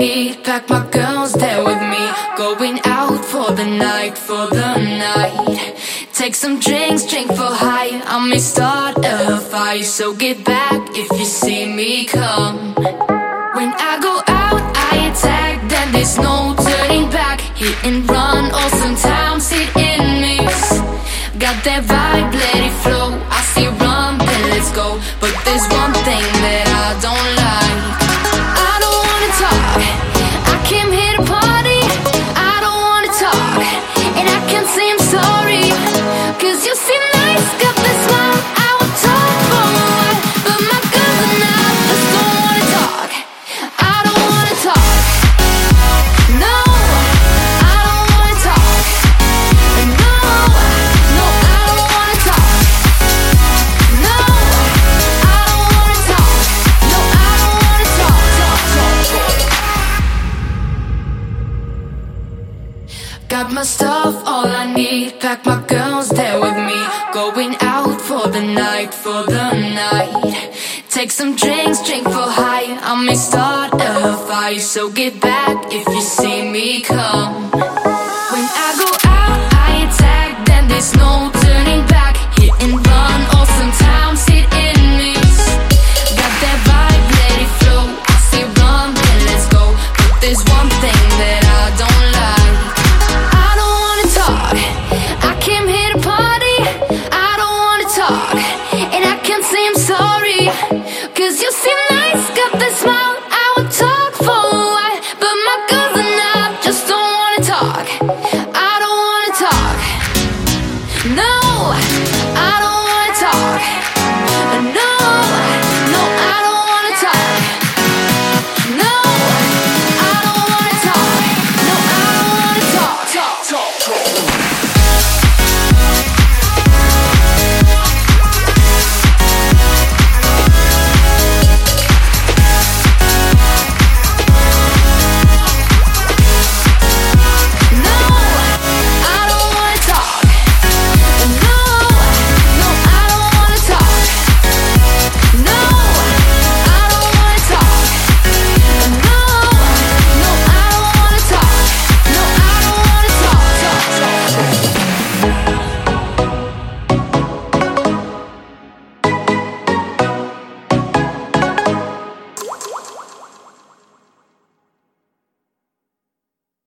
need. Pack my girls there with me. Going out for the night, for the night. Take some drinks, drink for high. I may start a fire, so get back if you see me come. When I go out, I attack, then there's no turning back. Hit and run, or sometimes hit and miss. Got that vibe, let it flow. Got my stuff, all I need. Pack my girls there with me. Going out for the night, for the night. Take some drinks, drink for high. I may start a fire, so get back if you see me come. I don't wanna talk. No.